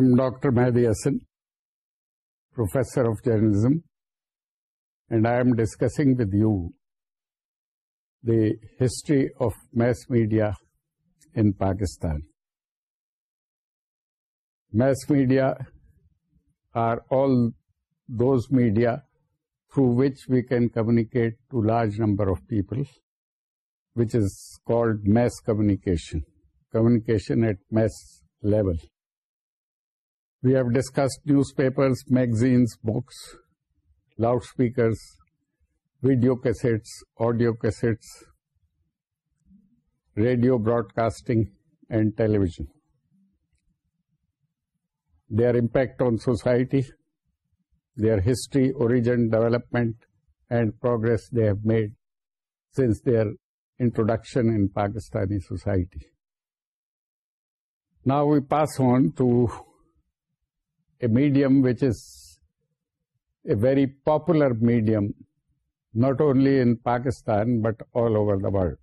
I am Dr. Mehdi Hasan, Professor of Journalism, and I am discussing with you the history of mass media in Pakistan. Mass media are all those media through which we can communicate to large number of people, which is called mass communication, communication at mass level. We have discussed newspapers, magazines, books, loudspeakers, video cassettes, audio cassettes, radio broadcasting, and television. Their impact on society, their history, origin, development, and progress they have made since their introduction in Pakistani society. Now we pass on to a medium which is a very popular medium, not only in Pakistan but all over the world,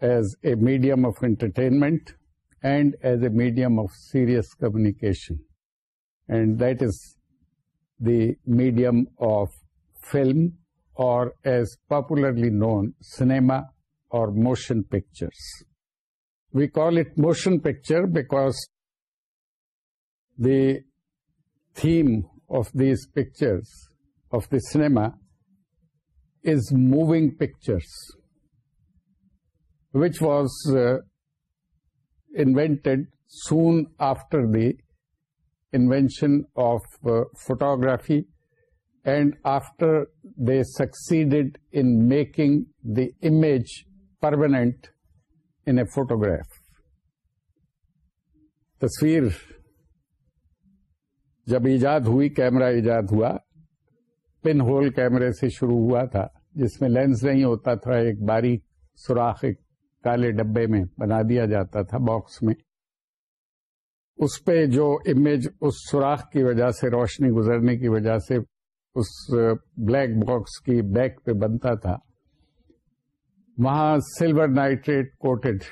as a medium of entertainment and as a medium of serious communication. And that is the medium of film, or as popularly known, cinema or motion pictures. We call it motion picture because the theme of these pictures, of the cinema, is moving pictures, which was uh, invented soon after the invention of uh, photography, and after they succeeded in making the image permanent in a photograph. Tasveer جب ایجاد ہوئی camera ایجاد ہوا پن whole کیمرے سے شروع ہوا تھا جس میں لینس نہیں ہوتا تھا ایک باریک سوراخ ایک کالے ڈبے میں بنا دیا جاتا تھا باکس میں اس پہ جو امیج اس سوراخ کی وجہ سے روشنی گزرنے کی وجہ سے اس بلیک باکس کی بیک پہ بنتا تھا وہاں سلور نائٹریٹ کوٹڈ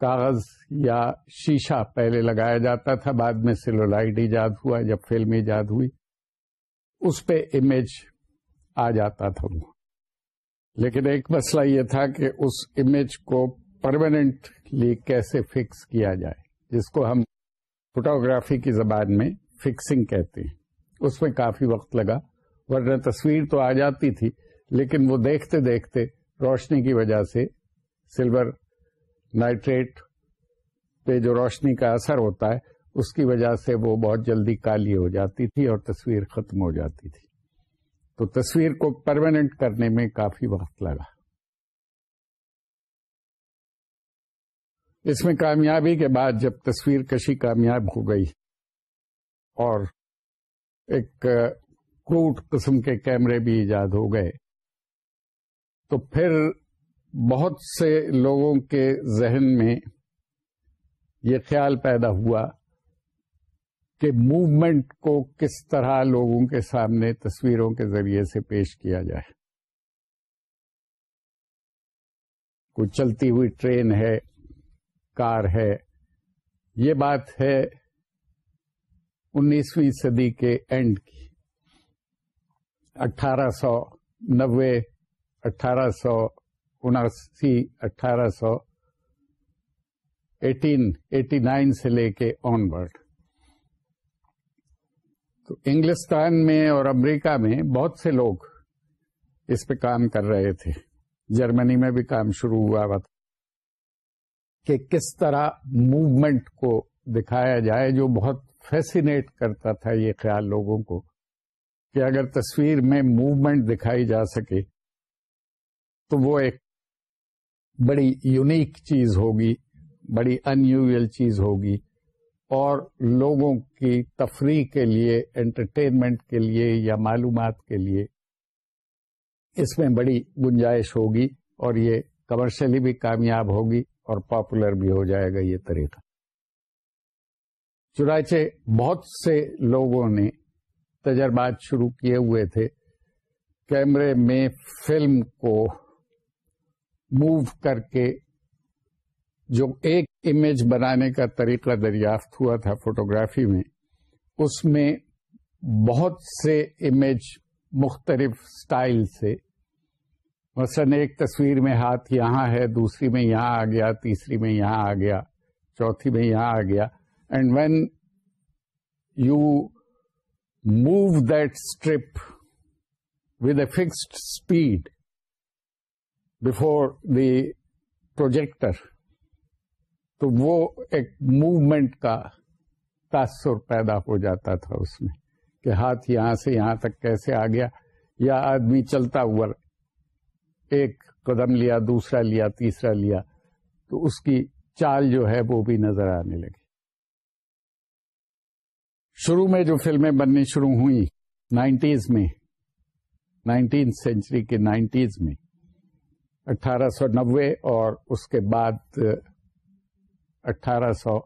کاغذ یا شیشہ پہلے لگایا جاتا تھا بعد میں سیلولائٹ ایجاد ہوا جب فلم ایجاد ہوئی اس پہ امیج آ جاتا تھا لیکن ایک مسئلہ یہ تھا کہ اس امیج کو پرماننٹلی کیسے فکس کیا جائے جس کو ہم فوٹوگرافی کی زبان میں فکسنگ کہتے ہیں اس میں کافی وقت لگا ورنہ تصویر تو آ جاتی تھی لیکن وہ دیکھتے دیکھتے روشنی کی وجہ سے سلور نائٹریٹ پہ جو روشنی کا اثر ہوتا ہے اس کی وجہ سے وہ بہت جلدی کالی ہو جاتی تھی اور تصویر ختم ہو جاتی تھی تو تصویر کو پرماننٹ کرنے میں کافی وقت لگا اس میں کامیابی کے بعد جب تصویر کشی کامیاب ہو گئی اور ایک کروٹ قسم کے کیمرے بھی ایجاد ہو گئے تو پھر بہت سے لوگوں کے ذہن میں یہ خیال پیدا ہوا کہ موومنٹ کو کس طرح لوگوں کے سامنے تصویروں کے ذریعے سے پیش کیا جائے کوئی چلتی ہوئی ٹرین ہے کار ہے یہ بات ہے انیسویں صدی کے اینڈ کی اٹھارہ سو نوے اٹھارہ سو اٹھارہ سو ایٹین ایٹی نائن سے لے کے آن ورڈ تو انگلستان میں اور امریکہ میں بہت سے لوگ اس پہ کام کر رہے تھے جرمنی میں بھی کام شروع ہوا ہوا تھا کہ کس طرح موومنٹ کو دکھایا جائے جو بہت فیسینیٹ کرتا تھا یہ خیال لوگوں کو کہ اگر تصویر میں موومنٹ دکھائی جا سکے تو وہ ایک بڑی یونیک چیز ہوگی بڑی یوزل چیز ہوگی اور لوگوں کی تفریح کے لیے انٹرٹینمنٹ کے لیے یا معلومات کے لیے اس میں بڑی گنجائش ہوگی اور یہ کمرشلی بھی کامیاب ہوگی اور پاپولر بھی ہو جائے گا یہ طریقہ چنانچہ بہت سے لوگوں نے تجربات شروع کیے ہوئے تھے کیمرے میں فلم کو موو کر کے جو ایک امیج بنانے کا طریقہ دریافت ہوا تھا فوٹوگرافی میں اس میں بہت سے امیج مختلف سٹائل سے مثلاً ایک تصویر میں ہاتھ یہاں ہے دوسری میں یہاں آ گیا تیسری میں یہاں آ گیا چوتھی میں یہاں آ گیا and when you move that strip with a fixed speed before the projector تو وہ ایک موومینٹ کا تاثر پیدا ہو جاتا تھا اس میں کہ ہاتھ یہاں سے یہاں تک کیسے آ گیا یا آدمی چلتا ہوا ایک قدم لیا دوسرا لیا تیسرا لیا تو اس کی چال جو ہے وہ بھی نظر آنے لگی شروع میں جو فلمیں بننی شروع ہوئی نائنٹیز میں نائنٹین سینچری کے نائنٹیز میں اٹھارہ سو نوے اور اس کے بعد اٹھارہ سو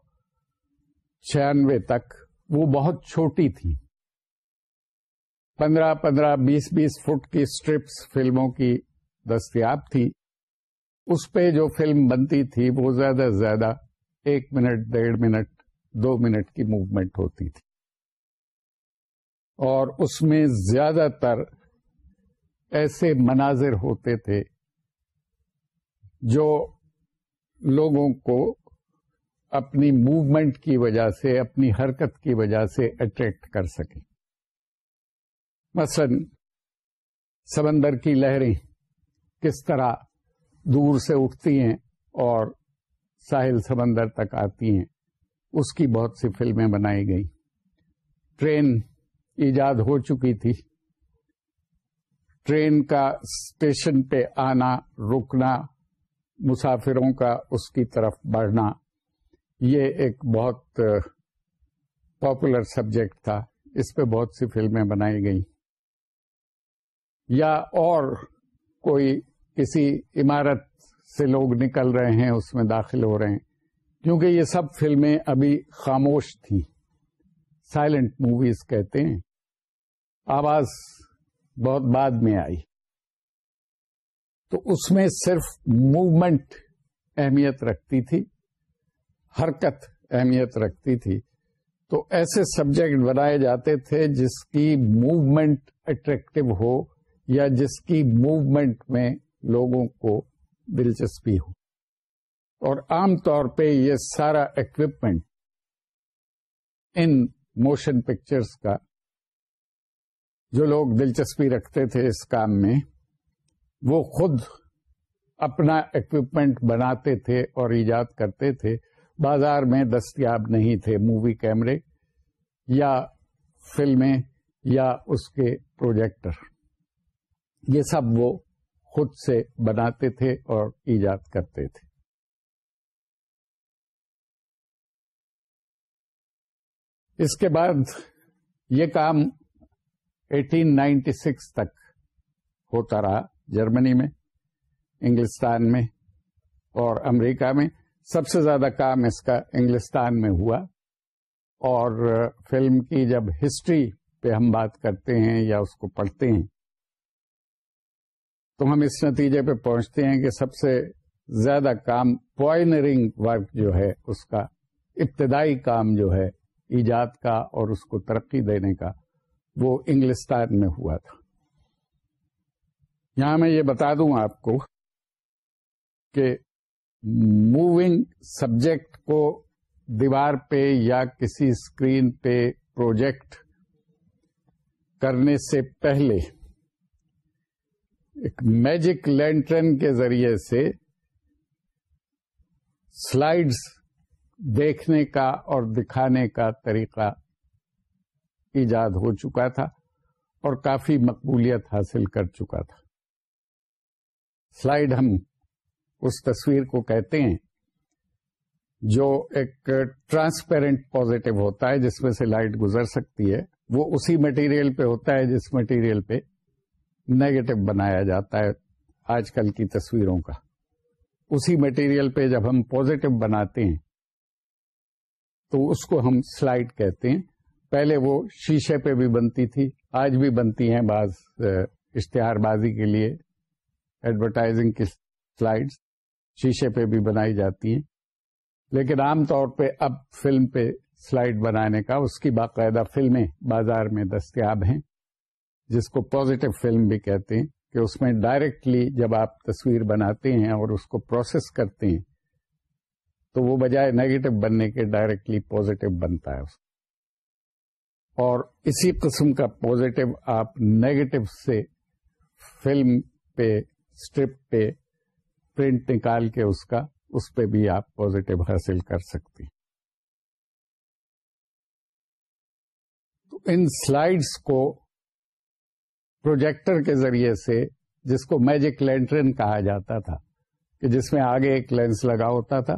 چھیانوے تک وہ بہت چھوٹی تھی پندرہ پندرہ بیس بیس فٹ کی اسٹرپس فلموں کی دستیاب تھی اس پہ جو فلم بنتی تھی وہ زیادہ سے زیادہ ایک منٹ ڈیڑھ منٹ دو منٹ کی موومنٹ ہوتی تھی اور اس میں زیادہ تر ایسے مناظر ہوتے تھے جو لوگوں کو اپنی موومنٹ کی وجہ سے اپنی حرکت کی وجہ سے اٹریکٹ کر سکے مثلا سمندر کی لہریں کس طرح دور سے اٹھتی ہیں اور ساحل سمندر تک آتی ہیں اس کی بہت سی فلمیں بنائی گئی ٹرین ایجاد ہو چکی تھی ٹرین کا اسٹیشن پہ آنا رکنا مسافروں کا اس کی طرف بڑھنا یہ ایک بہت پاپولر سبجیکٹ تھا اس پہ بہت سی فلمیں بنائی گئیں یا اور کوئی کسی عمارت سے لوگ نکل رہے ہیں اس میں داخل ہو رہے ہیں کیونکہ یہ سب فلمیں ابھی خاموش تھیں سائلنٹ موویز کہتے ہیں آواز بہت بعد میں آئی تو اس میں صرف موومنٹ اہمیت رکھتی تھی حرکت اہمیت رکھتی تھی تو ایسے سبجیکٹ بنائے جاتے تھے جس کی موومنٹ اٹریکٹو ہو یا جس کی موومنٹ میں لوگوں کو دلچسپی ہو اور عام طور پہ یہ سارا اکوپمنٹ ان موشن پکچرز کا جو لوگ دلچسپی رکھتے تھے اس کام میں وہ خود اپنا اکوپمنٹ بناتے تھے اور ایجاد کرتے تھے بازار میں دستیاب نہیں تھے مووی کیمرے یا فلمیں یا اس کے پروجیکٹر یہ سب وہ خود سے بناتے تھے اور ایجاد کرتے تھے اس کے بعد یہ کام ایٹین نائنٹی سکس تک ہوتا رہا جرمنی میں انگلستان میں اور امریکہ میں سب سے زیادہ کام اس کا انگلستان میں ہوا اور فلم کی جب ہسٹری پہ ہم بات کرتے ہیں یا اس کو پڑھتے ہیں تو ہم اس نتیجے پہ پہنچتے ہیں کہ سب سے زیادہ کام پوائنرنگ ورک جو ہے اس کا ابتدائی کام جو ہے ایجاد کا اور اس کو ترقی دینے کا وہ انگلستان میں ہوا تھا یہاں میں یہ بتا دوں آپ کو کہ موونگ سبجیکٹ کو دیوار پہ یا کسی اسکرین پہ پروجیکٹ کرنے سے پہلے ایک میجک لینٹرن کے ذریعے سے سلائڈز دیکھنے کا اور دکھانے کا طریقہ ایجاد ہو چکا تھا اور کافی مقبولیت حاصل کر چکا تھا سلائڈ ہم اس تصویر کو کہتے ہیں جو ایک ٹرانسپیرنٹ پوزیٹو ہوتا ہے جس میں سے لائٹ گزر سکتی ہے وہ اسی مٹیریل پہ ہوتا ہے جس مٹیریل پہ نیگیٹو بنایا جاتا ہے آج کل کی تصویروں کا اسی مٹیریل پہ جب ہم پوزیٹو بناتے ہیں تو اس کو ہم سلائڈ کہتے ہیں پہلے وہ شیشے پہ بھی بنتی تھی آج بھی بنتی ہیں بعض اشتہار بازی کے لیے ایڈورٹائزنگ کی سلائڈس شیشے پہ بھی بنائی جاتی ہیں لیکن عام طور پہ اب فلم پہ سلائڈ بنانے کا اس کی باقاعدہ فلمیں بازار میں دستیاب ہیں جس کو پازیٹو فلم بھی کہتے ہیں کہ اس میں ڈائریکٹلی جب آپ تصویر بناتے ہیں اور اس کو پروسیس کرتے ہیں تو وہ بجائے نیگیٹو بننے کے ڈائریکٹلی پازیٹو بنتا ہے اس اور اسی قسم کا پوزیٹو آپ نیگیٹو سے فلم پہ اسٹرپ پہ پرنٹ نکال کے اس کا اس پہ بھی آپ پوزیٹو حاصل کر سکتی تو ان سلائڈس کو پروجیکٹر کے ذریعے سے جس کو میجک لینٹرن کہا جاتا تھا کہ جس میں آگے ایک لینس لگا ہوتا تھا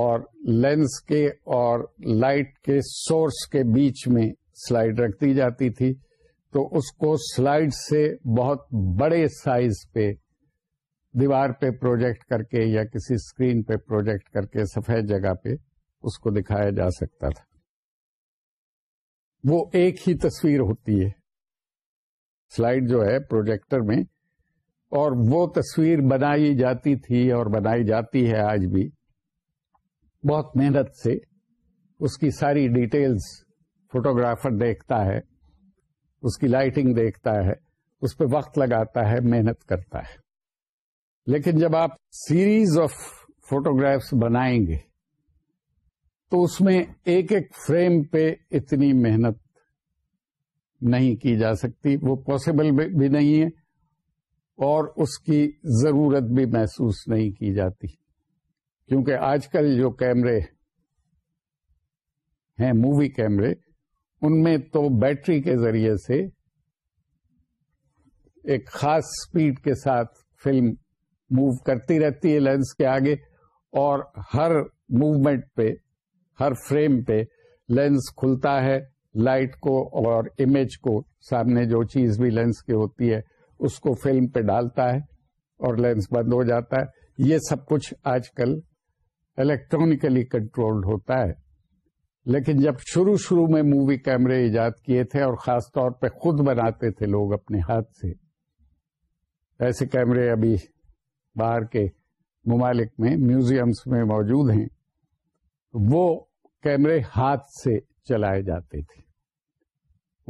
اور لینس کے اور لائٹ کے سورس کے بیچ میں سلائڈ رکھ دی جاتی تھی تو اس کو سلائڈ سے بہت بڑے سائز پہ دیوار پہ پروجیکٹ کر کے یا کسی اسکرین پہ پروجیکٹ کر کے سفید جگہ پہ اس کو دکھایا جا سکتا تھا وہ ایک ہی تصویر ہوتی ہے سلائڈ جو ہے پروجیکٹر میں اور وہ تصویر بنائی جاتی تھی اور بنائی جاتی ہے آج بھی بہت محنت سے اس کی ساری ڈیٹیلز فوٹوگرافر دیکھتا ہے اس کی لائٹنگ دیکھتا ہے اس پہ وقت لگاتا ہے محنت کرتا ہے لیکن جب آپ سیریز آف فوٹوگرافس بنائیں گے تو اس میں ایک ایک فریم پہ اتنی محنت نہیں کی جا سکتی وہ پاسبل بھی نہیں ہے اور اس کی ضرورت بھی محسوس نہیں کی جاتی کیونکہ آج کل جو کیمرے ہیں مووی کیمرے ان میں تو بیٹری کے ذریعے سے ایک خاص سپیڈ کے ساتھ فلم موو کرتی رہتی ہے لینس کے آگے اور ہر موومنٹ پہ ہر فریم پہ لینس کھلتا ہے لائٹ کو اور امیج کو سامنے جو چیز بھی لینس کے ہوتی ہے اس کو فلم پہ ڈالتا ہے اور لینس بند ہو جاتا ہے یہ سب کچھ آج کل الیکٹرانکلی کنٹرولڈ ہوتا ہے لیکن جب شروع شروع میں مووی کیمرے ایجاد کیے تھے اور خاص طور پہ خود بناتے تھے لوگ اپنے ہاتھ سے ایسے کیمرے ابھی باہر کے ممالک میں میوزیمس میں موجود ہیں وہ کیمرے ہاتھ سے چلائے جاتے تھے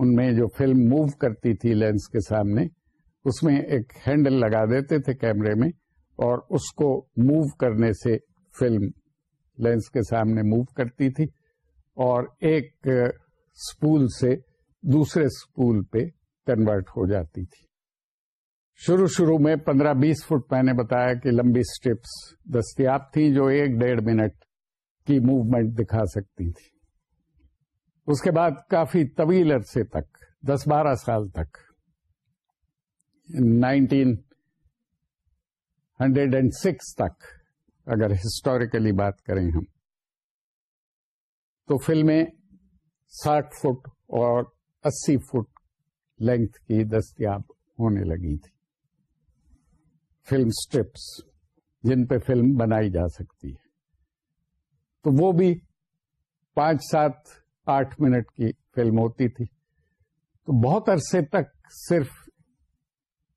ان میں جو فلم موو کرتی تھی لینس کے سامنے اس میں ایک ہینڈل لگا دیتے تھے کیمرے میں اور اس کو موو کرنے سے فلم لینس کے سامنے موو کرتی تھی اور ایک اسپول سے دوسرے اسپول پہ کنورٹ ہو جاتی تھی شروع شروع میں پندرہ بیس فٹ میں نے بتایا کہ لمبی سٹرپس دستیاب تھی جو ایک ڈیڑھ منٹ کی موومنٹ دکھا سکتی تھی اس کے بعد کافی طویل عرصے تک دس بارہ سال تک نائنٹین ہنڈریڈ اینڈ سکس تک اگر ہسٹوریکلی بات کریں ہم تو فلمیں ساٹھ فٹ اور اسی فٹ لینتھ کی دستیاب ہونے لگی تھی فلم سٹرپس جن پہ فلم بنائی جا سکتی ہے تو وہ بھی پانچ سات آٹھ منٹ کی فلم ہوتی تھی تو بہت عرصے تک صرف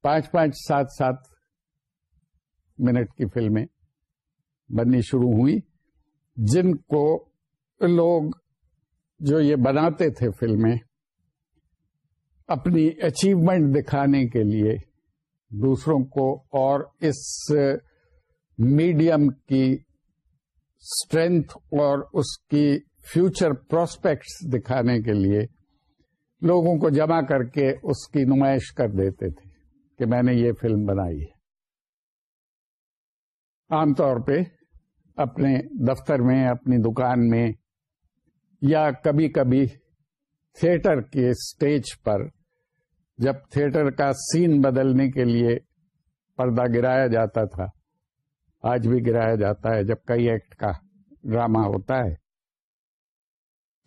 پانچ پانچ سات سات منٹ کی فلمیں بننی شروع ہوئی جن کو لوگ جو یہ بناتے تھے فلمیں اپنی اچیومنٹ دکھانے کے لیے دوسروں کو اور اس میڈیم کی اسٹرینتھ اور اس کی فیوچر پراسپیکٹس دکھانے کے لیے لوگوں کو جمع کر کے اس کی نمائش کر دیتے تھے کہ میں نے یہ فلم بنائی ہے عام طور پہ اپنے دفتر میں اپنی دکان میں یا کبھی کبھی تھیٹر کے اسٹیج پر جب تھیٹر کا سین بدلنے کے لیے پردہ گرایا جاتا تھا آج بھی گرایا جاتا ہے جب کئی ایکٹ کا ڈرامہ ہوتا ہے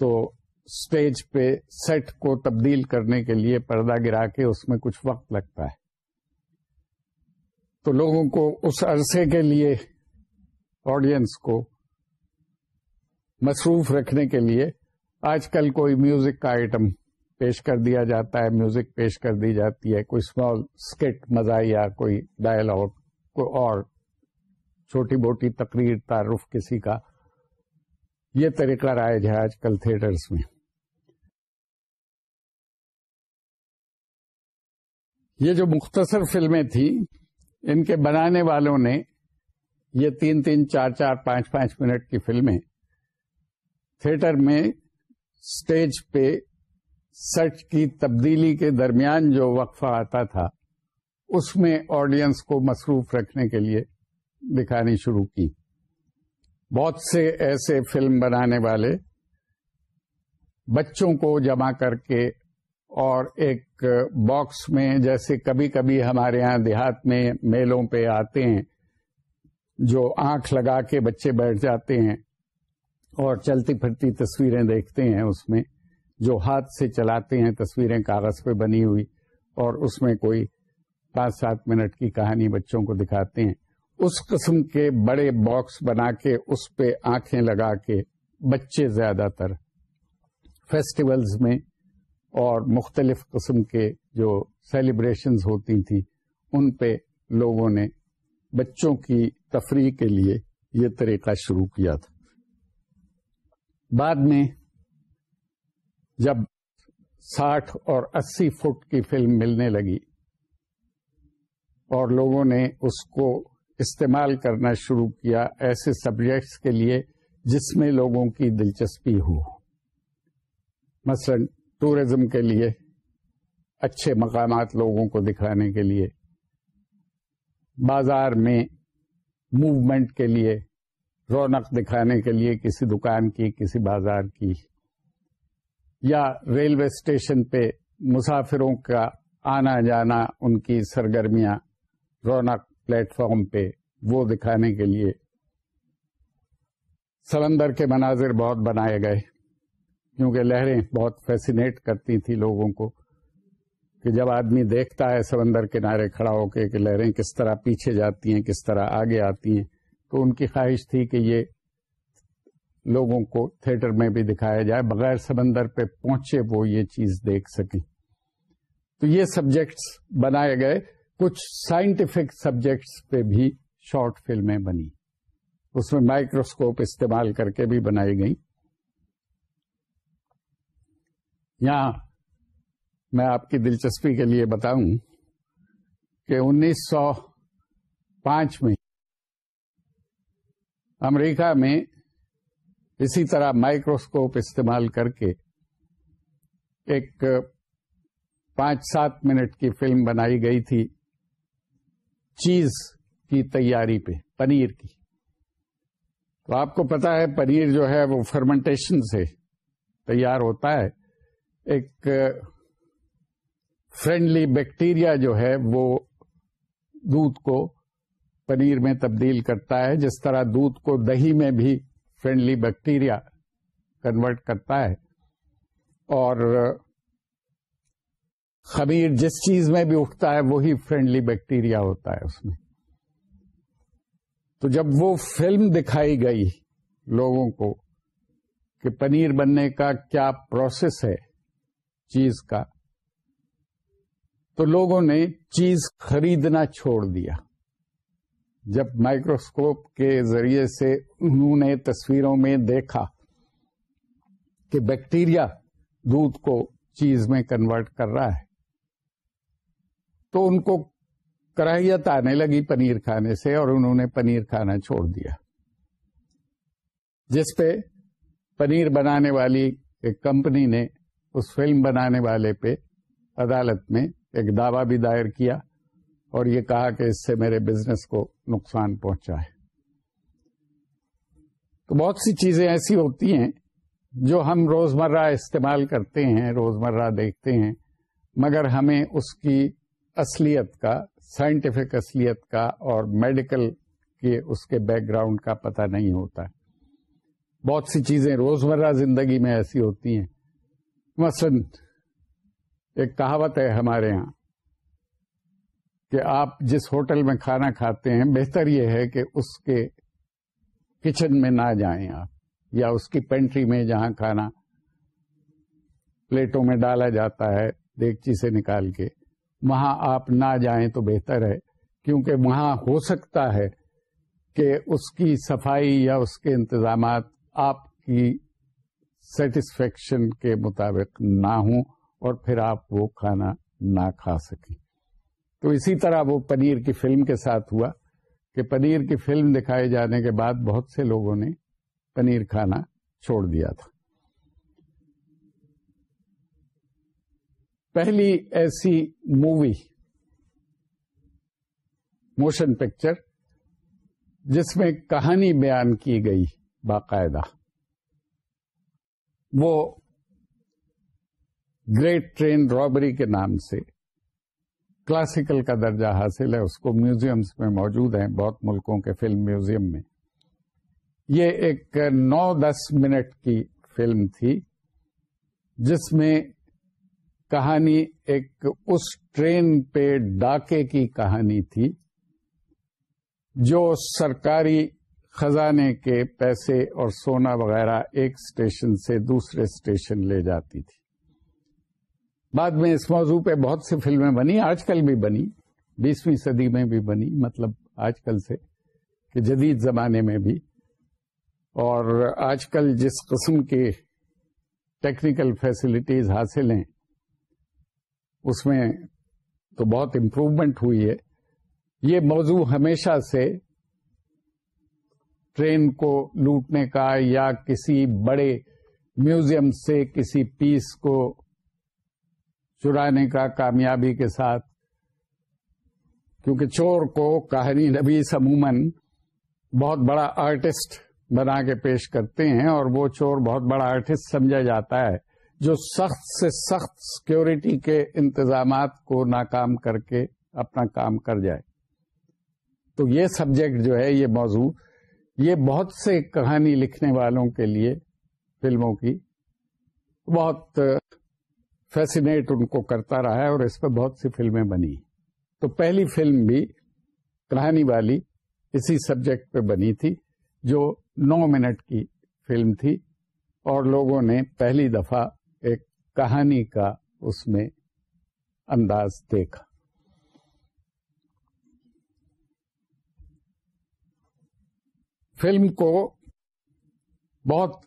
تو اسٹیج پہ سیٹ کو تبدیل کرنے کے لیے پردہ گرا کے اس میں کچھ وقت لگتا ہے تو لوگوں کو اس عرصے کے لیے آڈینس کو مصروف رکھنے کے لیے آج کل کوئی میوزک کا آئٹم پیش کر دیا جاتا ہے میوزک پیش کر دی جاتی ہے کوئی اسمال اسکٹ مزاحیہ کوئی ڈائلگ کوئی اور چھوٹی موٹی تقریر تعارف کسی کا یہ طریقہ رائج ہے آج کل تھیٹرس میں یہ جو مختصر فلمیں تھیں ان کے بنانے والوں نے یہ تین تین چار چار پانچ پانچ منٹ کی فلمیں تھیٹر میں اسٹیج پہ سچ کی تبدیلی کے درمیان جو وقفہ آتا تھا اس میں آڈینس کو مصروف رکھنے کے لیے دکھانی شروع کی بہت سے ایسے فلم بنانے والے بچوں کو جمع کر کے اور ایک باکس میں جیسے کبھی کبھی ہمارے ہاں دیہات میں میلوں پہ آتے ہیں جو آنکھ لگا کے بچے بیٹھ جاتے ہیں اور چلتی پھرتی تصویریں دیکھتے ہیں اس میں جو ہاتھ سے چلاتے ہیں تصویریں کاغذ پہ بنی ہوئی اور اس میں کوئی پانچ سات منٹ کی کہانی بچوں کو دکھاتے ہیں اس قسم کے بڑے باکس بنا کے اس پہ آنکھیں لگا کے بچے زیادہ تر فیسٹیولز میں اور مختلف قسم کے جو سیلیبریشنز ہوتی تھیں ان پہ لوگوں نے بچوں کی تفریح کے لیے یہ طریقہ شروع کیا تھا بعد میں جب ساٹھ اور اسی فٹ کی فلم ملنے لگی اور لوگوں نے اس کو استعمال کرنا شروع کیا ایسے سبجیکٹس کے لیے جس میں لوگوں کی دلچسپی ہو مثلا ٹوریزم کے لیے اچھے مقامات لوگوں کو دکھانے کے لیے بازار میں موومنٹ کے لیے رونق دکھانے کے لیے کسی دکان کی کسی بازار کی یا ریلوے اسٹیشن پہ مسافروں کا آنا جانا ان کی سرگرمیاں رونق پلیٹ فارم پہ وہ دکھانے کے لیے سمندر کے مناظر بہت بنائے گئے کیونکہ لہریں بہت فیسینیٹ کرتی تھی لوگوں کو کہ جب آدمی دیکھتا ہے سمندر کنارے کھڑا ہو کے کہ لہریں کس طرح پیچھے جاتی ہیں کس طرح آگے آتی ہیں تو ان کی خواہش تھی کہ یہ لوگوں کو تھیٹر میں بھی دکھایا جائے بغیر سمندر پہ پہنچے وہ یہ چیز دیکھ سکیں تو یہ سبجیکٹس بنائے گئے کچھ سائنٹیفک سبجیکٹس پہ بھی شارٹ فلمیں بنی اس میں مائکروسکوپ استعمال کر کے بھی بنائی گئی یہاں میں آپ کی دلچسپی کے لیے بتاؤں کہ انیس سو پانچ میں امریکہ میں اسی طرح مائکروسکوپ استعمال کر کے ایک پانچ سات منٹ کی فلم بنائی گئی تھی چیز کی تیاری پہ پنیر کی تو آپ کو پتا ہے پنیر جو ہے وہ فرمنٹیشن سے تیار ہوتا ہے ایک فرینڈلی بیکٹیریا جو ہے وہ دودھ کو پنیر میں تبدیل کرتا ہے جس طرح دودھ کو دہی میں بھی فرینڈلی بیکٹیریا کنورٹ کرتا ہے اور خمیر جس چیز میں بھی اٹھتا ہے وہی فرینڈلی بیکٹیریا ہوتا ہے اس میں تو جب وہ فلم دکھائی گئی لوگوں کو کہ پنیر بننے کا کیا پروسیس ہے چیز کا تو لوگوں نے چیز خریدنا چھوڑ دیا جب مائکروسکوپ کے ذریعے سے انہوں نے تصویروں میں دیکھا کہ بیکٹیریا دودھ کو چیز میں کنورٹ کر رہا ہے تو ان کو کراہیت آنے لگی پنیر کھانے سے اور انہوں نے پنیر کھانا چھوڑ دیا جس پہ پنیر بنانے والی ایک کمپنی نے اس فلم بنانے والے پہ عدالت میں ایک دعویٰ بھی دائر کیا اور یہ کہا کہ اس سے میرے بزنس کو نقصان پہنچا ہے تو بہت سی چیزیں ایسی ہوتی ہیں جو ہم روزمرہ استعمال کرتے ہیں روز مرہ دیکھتے ہیں مگر ہمیں اس کی اصلیت کا سائنٹیفک اصلیت کا اور میڈیکل کے اس کے بیک گراؤنڈ کا پتہ نہیں ہوتا بہت سی چیزیں روزمرہ زندگی میں ایسی ہوتی ہیں مثلا ایک کہاوت ہے ہمارے ہاں کہ آپ جس ہوٹل میں کھانا کھاتے ہیں بہتر یہ ہے کہ اس کے کچن میں نہ جائیں آپ یا اس کی پینٹری میں جہاں کھانا پلیٹوں میں ڈالا جاتا ہے دیگچی سے نکال کے وہاں آپ نہ جائیں تو بہتر ہے کیونکہ وہاں ہو سکتا ہے کہ اس کی صفائی یا اس کے انتظامات آپ کی سیٹسفیکشن کے مطابق نہ ہوں اور پھر آپ وہ کھانا نہ کھا سکیں تو اسی طرح وہ پنیر کی فلم کے ساتھ ہوا کہ پنیر کی فلم دکھائے جانے کے بعد بہت سے لوگوں نے پنیر کھانا چھوڑ دیا تھا پہلی ایسی مووی موشن پکچر جس میں کہانی بیان کی گئی باقاعدہ وہ گریٹ ٹرین رابری کے نام سے کلاسیکل کا درجہ حاصل ہے اس کو میوزیمس میں موجود ہیں بہت ملکوں کے فلم میوزیم میں یہ ایک نو دس منٹ کی فلم تھی جس میں کہانی ایک اس ٹرین پہ ڈاکے کی کہانی تھی جو سرکاری خزانے کے پیسے اور سونا وغیرہ ایک اسٹیشن سے دوسرے اسٹیشن لے جاتی تھی بعد میں اس موضوع پہ بہت سی فلمیں بنی آج کل بھی بنی بیسویں صدی میں بھی بنی مطلب آج کل سے کہ جدید زمانے میں بھی اور آج کل جس قسم کے ٹیکنیکل فیسلٹیز حاصل ہیں اس میں تو بہت امپروومنٹ ہوئی ہے یہ موضوع ہمیشہ سے ٹرین کو لوٹنے کا یا کسی بڑے میوزیم سے کسی پیس کو چرانے کا کامیابی کے ساتھ کیونکہ چور کو کہانی نبی عموماً بہت بڑا آرٹسٹ بنا کے پیش کرتے ہیں اور وہ چور بہت بڑا آرٹسٹ سمجھا جاتا ہے جو سخت سے سخت سیکورٹی کے انتظامات کو ناکام کر کے اپنا کام کر جائے تو یہ سبجیکٹ جو ہے یہ موضوع یہ بہت سے کہانی لکھنے والوں کے لیے فلموں کی بہت فیسینیٹ ان کو کرتا رہا ہے اور اس پہ بہت سی فلمیں بنی تو پہلی فلم بھی کہانی والی اسی سبجیکٹ پہ بنی تھی جو نو منٹ کی فلم تھی اور لوگوں نے پہلی دفعہ ایک کہانی کا اس میں انداز دیکھا فلم کو بہت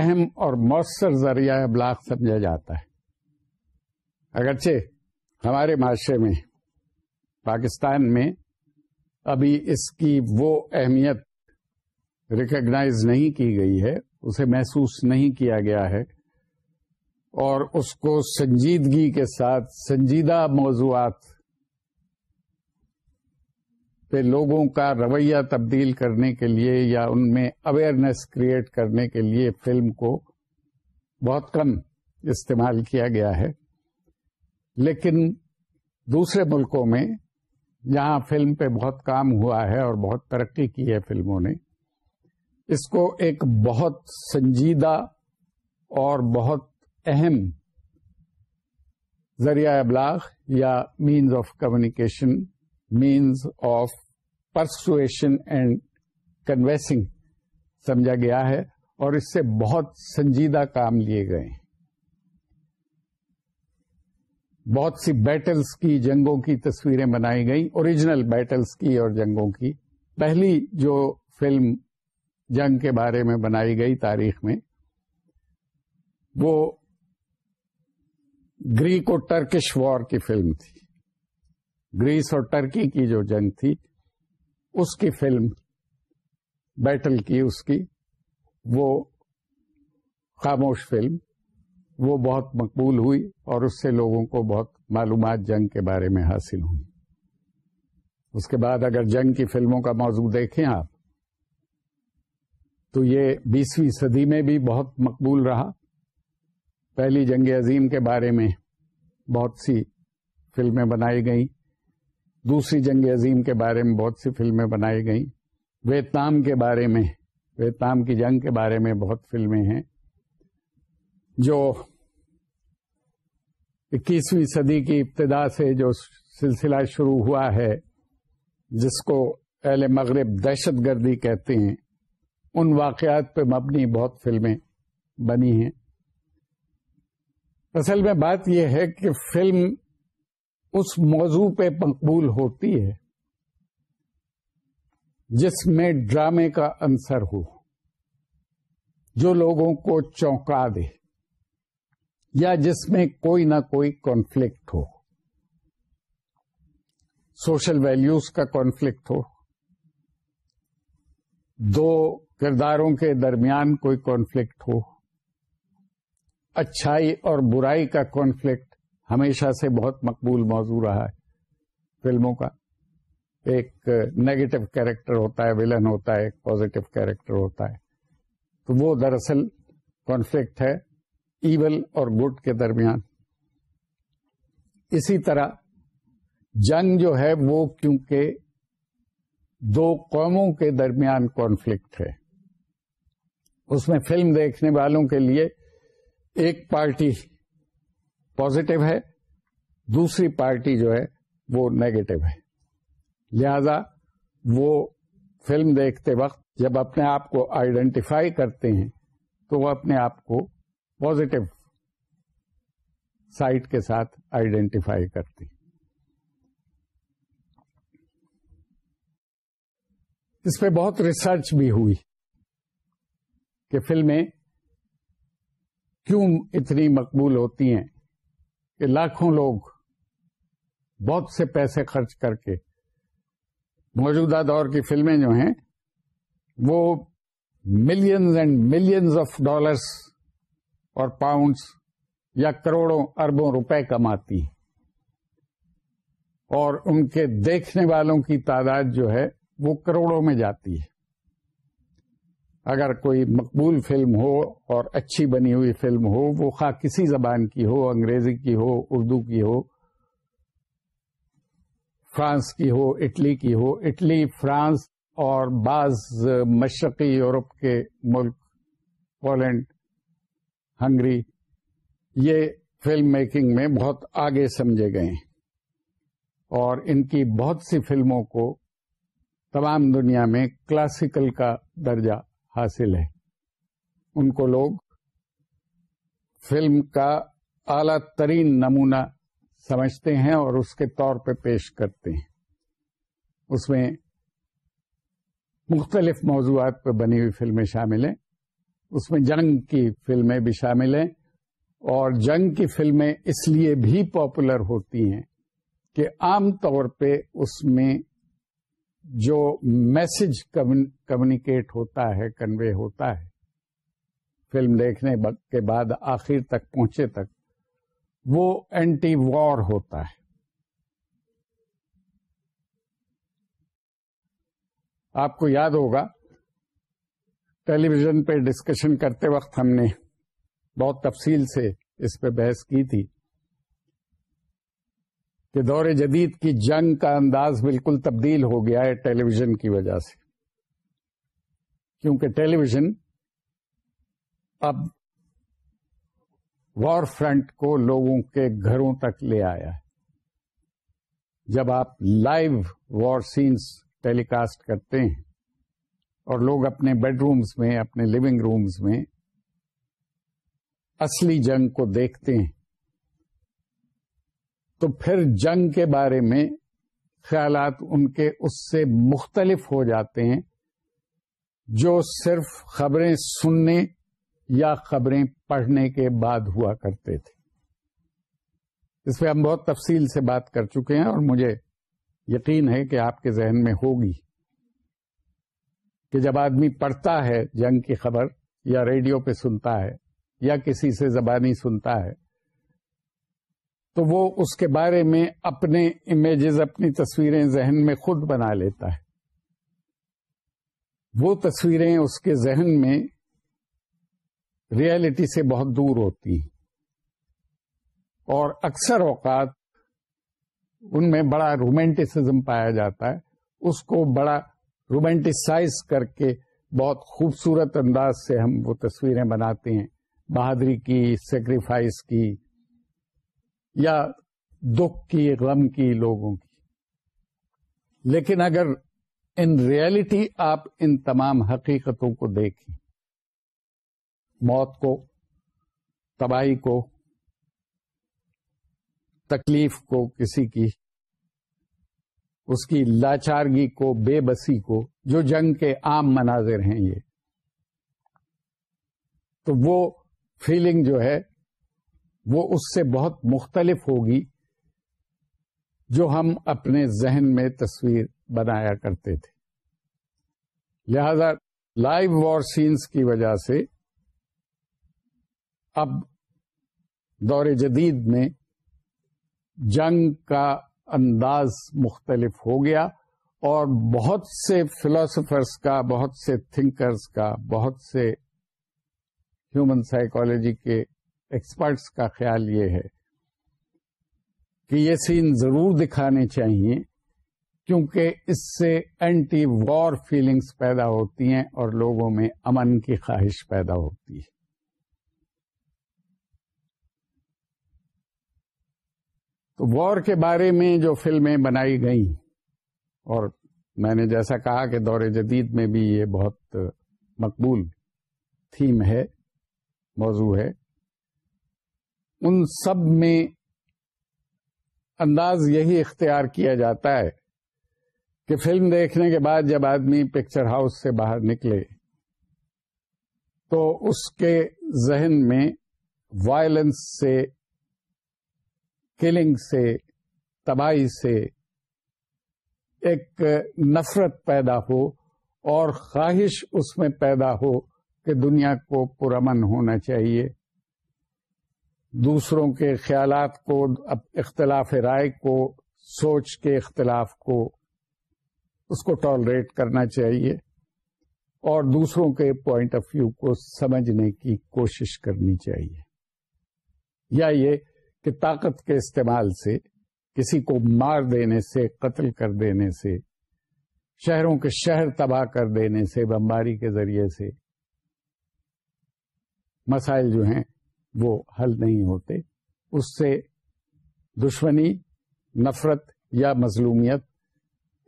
اہم اور مؤثر ذریعہ ابلاغ سمجھا جاتا ہے اگرچہ ہمارے معاشرے میں پاکستان میں ابھی اس کی وہ اہمیت ریکگنائز نہیں کی گئی ہے اسے محسوس نہیں کیا گیا ہے اور اس کو سنجیدگی کے ساتھ سنجیدہ موضوعات پہ لوگوں کا رویہ تبدیل کرنے کے لیے یا ان میں اویئرنیس کریٹ کرنے کے لیے فلم کو بہت کم استعمال کیا گیا ہے لیکن دوسرے ملکوں میں جہاں فلم پہ بہت کام ہوا ہے اور بہت ترقی کی ہے فلموں نے اس کو ایک بہت سنجیدہ اور بہت اہم ذریعہ ابلاغ یا means of communication means of persuasion and convincing سمجھا گیا ہے اور اس سے بہت سنجیدہ کام لیے گئے ہیں بہت سی بیٹلز کی جنگوں کی تصویریں بنائی گئی اوریجنل بیٹلز کی اور جنگوں کی پہلی جو فلم جنگ کے بارے میں بنائی گئی تاریخ میں وہ گریک اور ٹرکش وار کی فلم تھی گریس اور ٹرکی کی جو جنگ تھی اس کی فلم بیٹل کی اس کی وہ خاموش فلم وہ بہت مقبول ہوئی اور اس سے لوگوں کو بہت معلومات جنگ کے بارے میں حاصل ہوئی اس کے بعد اگر جنگ کی فلموں کا موضوع دیکھیں آپ تو یہ بیسویں صدی میں بھی بہت مقبول رہا پہلی جنگ عظیم کے بارے میں بہت سی فلمیں بنائی گئیں دوسری جنگ عظیم کے بارے میں بہت سی فلمیں بنائی گئیں ویتنام کے بارے میں ویتنام کی جنگ کے بارے میں بہت فلمیں ہیں جو اکیسویں صدی کی ابتدا سے جو سلسلہ شروع ہوا ہے جس کو اہل مغرب دہشت گردی کہتے ہیں ان واقعات پہ مبنی بہت فلمیں بنی ہیں اصل میں بات یہ ہے کہ فلم اس موضوع پہ مقبول ہوتی ہے جس میں ڈرامے کا انصر ہو جو لوگوں کو چونکا دے یا جس میں کوئی نہ کوئی کانفلکٹ ہو سوشل ویلیوز کا کانفلکٹ ہو دو کرداروں کے درمیان کوئی کانفلکٹ ہو اچھائی اور برائی کا کانفلکٹ ہمیشہ سے بہت مقبول موضوع رہا ہے فلموں کا ایک نیگیٹو کیریکٹر ہوتا ہے ولن ہوتا ہے ایک پوزیٹو کیریکٹر ہوتا ہے تو وہ دراصل کانفلکٹ ہے ایول اور گڈ کے درمیان اسی طرح جنگ جو ہے وہ کیونکہ دو قوموں کے درمیان کانفلکٹ ہے اس میں فلم دیکھنے والوں کے لیے ایک پارٹی پازیٹو ہے دوسری پارٹی جو ہے وہ نیگیٹو ہے لہذا وہ فلم دیکھتے وقت جب اپنے آپ کو آئیڈینٹیفائی کرتے ہیں تو وہ اپنے آپ کو پوزیٹو سائٹ کے ساتھ آئیڈینٹیفائی کرتی اس پہ بہت ریسرچ بھی ہوئی کہ فلمیں کیوں اتنی مقبول ہوتی ہیں کہ لاکھوں لوگ بہت سے پیسے خرچ کر کے موجودہ دور کی فلمیں جو ہیں وہ millions and millions of dollars اور پاؤنڈس یا کروڑوں اربوں روپے کماتی اور ان کے دیکھنے والوں کی تعداد جو ہے وہ کروڑوں میں جاتی ہے اگر کوئی مقبول فلم ہو اور اچھی بنی ہوئی فلم ہو وہ خواہ کسی زبان کی ہو انگریزی کی ہو اردو کی ہو فرانس کی ہو اٹلی کی ہو اٹلی فرانس اور بعض مشرقی یورپ کے ملک پولینڈ ہنگری یہ فلم میکنگ میں بہت آگے سمجھے گئے ہیں اور ان کی بہت سی فلموں کو تمام دنیا میں کلاسیکل کا درجہ حاصل ہے ان کو لوگ فلم کا اعلی ترین نمونہ سمجھتے ہیں اور اس کے طور پہ پیش کرتے ہیں اس میں مختلف موضوعات پہ بنی ہوئی فلمیں شامل ہیں اس میں جنگ کی فلمیں بھی شامل ہیں اور جنگ کی فلمیں اس لیے بھی پاپولر ہوتی ہیں کہ عام طور پہ اس میں جو میسج کمیونیکیٹ ہوتا ہے کنوے ہوتا ہے فلم دیکھنے کے بعد آخر تک پہنچے تک وہ اینٹی وار ہوتا ہے آپ کو یاد ہوگا ٹیلی ویژن پہ ڈسکشن کرتے وقت ہم نے بہت تفصیل سے اس پہ بحث کی تھی کہ دور جدید کی جنگ کا انداز بالکل تبدیل ہو گیا ہے ٹیلی ویژن کی وجہ سے کیونکہ ٹیلی ویژن اب وار فرنٹ کو لوگوں کے گھروں تک لے آیا ہے جب آپ live war scenes telecast کرتے ہیں اور لوگ اپنے بیڈ رومز میں اپنے لونگ رومز میں اصلی جنگ کو دیکھتے ہیں تو پھر جنگ کے بارے میں خیالات ان کے اس سے مختلف ہو جاتے ہیں جو صرف خبریں سننے یا خبریں پڑھنے کے بعد ہوا کرتے تھے اس پہ ہم بہت تفصیل سے بات کر چکے ہیں اور مجھے یقین ہے کہ آپ کے ذہن میں ہوگی کہ جب آدمی پڑھتا ہے جنگ کی خبر یا ریڈیو پہ سنتا ہے یا کسی سے زبانی سنتا ہے تو وہ اس کے بارے میں اپنے امیجز اپنی تصویریں ذہن میں خود بنا لیتا ہے وہ تصویریں اس کے ذہن میں ریالٹی سے بہت دور ہوتی ہیں اور اکثر اوقات ان میں بڑا رومینٹسم پایا جاتا ہے اس کو بڑا رومینٹیسائز کر کے بہت خوبصورت انداز سے ہم وہ تصویریں بناتے ہیں بہادری کی سیکریفائس کی یا دکھ کی غم کی لوگوں کی لیکن اگر ان ریالٹی آپ ان تمام حقیقتوں کو دیکھیں موت کو تباہی کو تکلیف کو کسی کی اس کی لاچارگی کو بے بسی کو جو جنگ کے عام مناظر ہیں یہ تو وہ فیلنگ جو ہے وہ اس سے بہت مختلف ہوگی جو ہم اپنے ذہن میں تصویر بنایا کرتے تھے لہذا لائیو وار سینس کی وجہ سے اب دور جدید میں جنگ کا انداز مختلف ہو گیا اور بہت سے فلاسفرس کا بہت سے تھنکرس کا بہت سے ہیومن سائیکالوجی کے ایکسپرٹس کا خیال یہ ہے کہ یہ سین ضرور دکھانے چاہیے کیونکہ اس سے اینٹی وار فیلنگز پیدا ہوتی ہیں اور لوگوں میں امن کی خواہش پیدا ہوتی ہے تو وار کے بارے میں جو فلمیں بنائی گئیں اور میں نے جیسا کہا کہ دور جدید میں بھی یہ بہت مقبول تھیم ہے موضوع ہے ان سب میں انداز یہی اختیار کیا جاتا ہے کہ فلم دیکھنے کے بعد جب آدمی پکچر ہاؤس سے باہر نکلے تو اس کے ذہن میں وائلنس سے کلنگ سے تباہی سے ایک نفرت پیدا ہو اور خواہش اس میں پیدا ہو کہ دنیا کو پرامن ہونا چاہیے دوسروں کے خیالات کو اختلاف رائے کو سوچ کے اختلاف کو اس کو ٹالریٹ کرنا چاہیے اور دوسروں کے پوائنٹ آف ویو کو سمجھنے کی کوشش کرنی چاہیے یا یہ کہ طاقت کے استعمال سے کسی کو مار دینے سے قتل کر دینے سے شہروں کے شہر تباہ کر دینے سے بمباری کے ذریعے سے مسائل جو ہیں وہ حل نہیں ہوتے اس سے دشمنی نفرت یا مظلومیت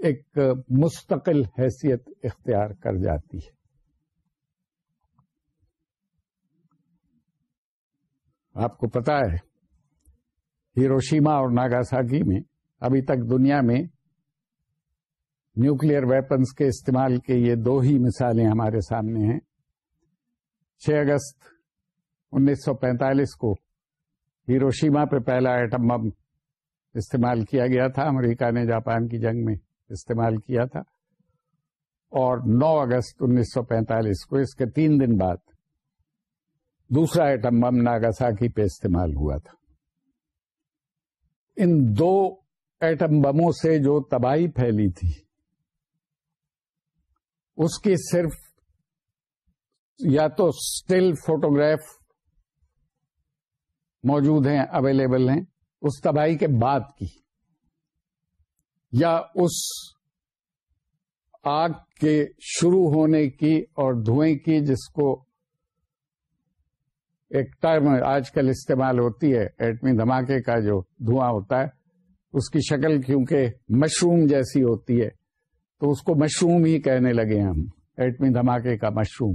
ایک مستقل حیثیت اختیار کر جاتی ہے آپ کو پتا ہے ہیروشیما اور ناگاساکی میں ابھی تک دنیا میں نیوکلیر ویپنز کے استعمال کے یہ دو ہی مثالیں ہمارے سامنے ہیں چھ اگست انیس سو پینتالیس کو ہیروشیما پہ پہلا ایٹم بم استعمال کیا گیا تھا امریکہ نے جاپان کی جنگ میں استعمال کیا تھا اور نو اگست انیس سو پینتالیس کو اس کے تین دن بعد دوسرا ایٹم بم ناگاساکی پہ استعمال ہوا تھا ان دو ایٹم بموں سے جو تباہی پھیلی تھی اس کی صرف یا تو اسٹل فوٹوگراف موجود ہیں اویلیبل ہیں اس تباہی کے بعد کی یا اس آگ کے شروع ہونے کی اور دھوئیں کی جس کو ایک ٹرم آج کل استعمال ہوتی ہے ایٹمی دھماکے کا جو دھواں ہوتا ہے اس کی شکل کیونکہ مشروم جیسی ہوتی ہے تو اس کو مشروم ہی کہنے لگے ہم ایٹمی دھماکے کا مشروم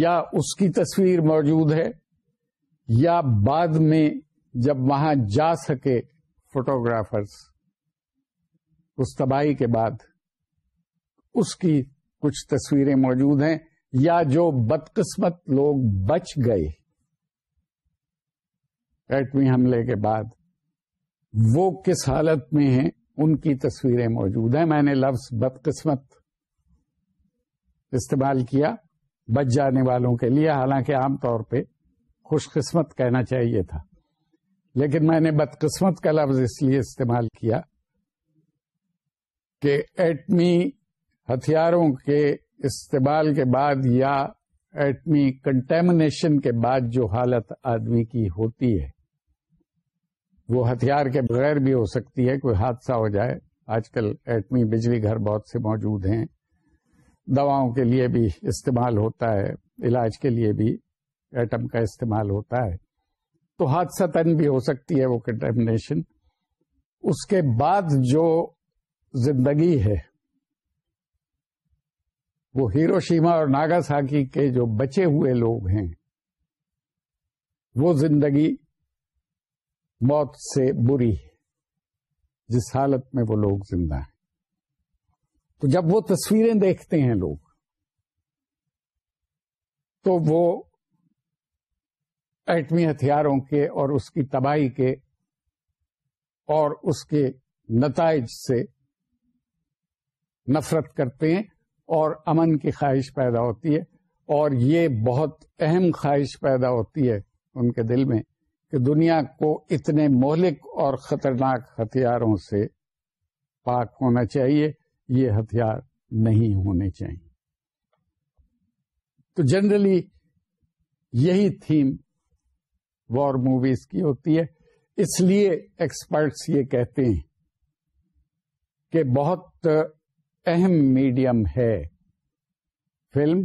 یا اس کی تصویر موجود ہے یا بعد میں جب وہاں جا سکے فوٹوگرافرز اس تباہی کے بعد اس کی کچھ تصویریں موجود ہیں یا جو بدقسمت لوگ بچ گئے ایٹمی حملے کے بعد وہ کس حالت میں ہیں ان کی تصویریں موجود ہیں میں نے لفظ بدقسمت استعمال کیا بچ جانے والوں کے لیے حالانکہ عام طور پہ خوش قسمت کہنا چاہیے تھا لیکن میں نے بدقسمت کا لفظ اس لیے استعمال کیا کہ ایٹمی ہتھیاروں کے استعمال کے بعد یا ایٹمی کنٹمنیشن کے بعد جو حالت آدمی کی ہوتی ہے وہ ہتھیار کے بغیر بھی ہو سکتی ہے کوئی حادثہ ہو جائے آج کل ایٹمی بجلی گھر بہت سے موجود ہیں دواؤں کے لیے بھی استعمال ہوتا ہے علاج کے لیے بھی ایٹم کا استعمال ہوتا ہے تو حادثہ تن بھی ہو سکتی ہے وہ کنٹمنیشن اس کے بعد جو زندگی ہے وہ ہیرو شیما اور ناگاساکی کے جو بچے ہوئے لوگ ہیں وہ زندگی موت سے بری ہے جس حالت میں وہ لوگ زندہ ہیں تو جب وہ تصویریں دیکھتے ہیں لوگ تو وہ ایٹمی ہتھیاروں کے اور اس کی تباہی کے اور اس کے نتائج سے نفرت کرتے ہیں اور امن کی خواہش پیدا ہوتی ہے اور یہ بہت اہم خواہش پیدا ہوتی ہے ان کے دل میں کہ دنیا کو اتنے مہلک اور خطرناک ہتھیاروں سے پاک ہونا چاہیے یہ ہتھیار نہیں ہونے چاہیے تو جنرلی یہی تھیم وار موویز کی ہوتی ہے اس لیے ایکسپرٹس یہ کہتے ہیں کہ بہت اہم میڈیم ہے فلم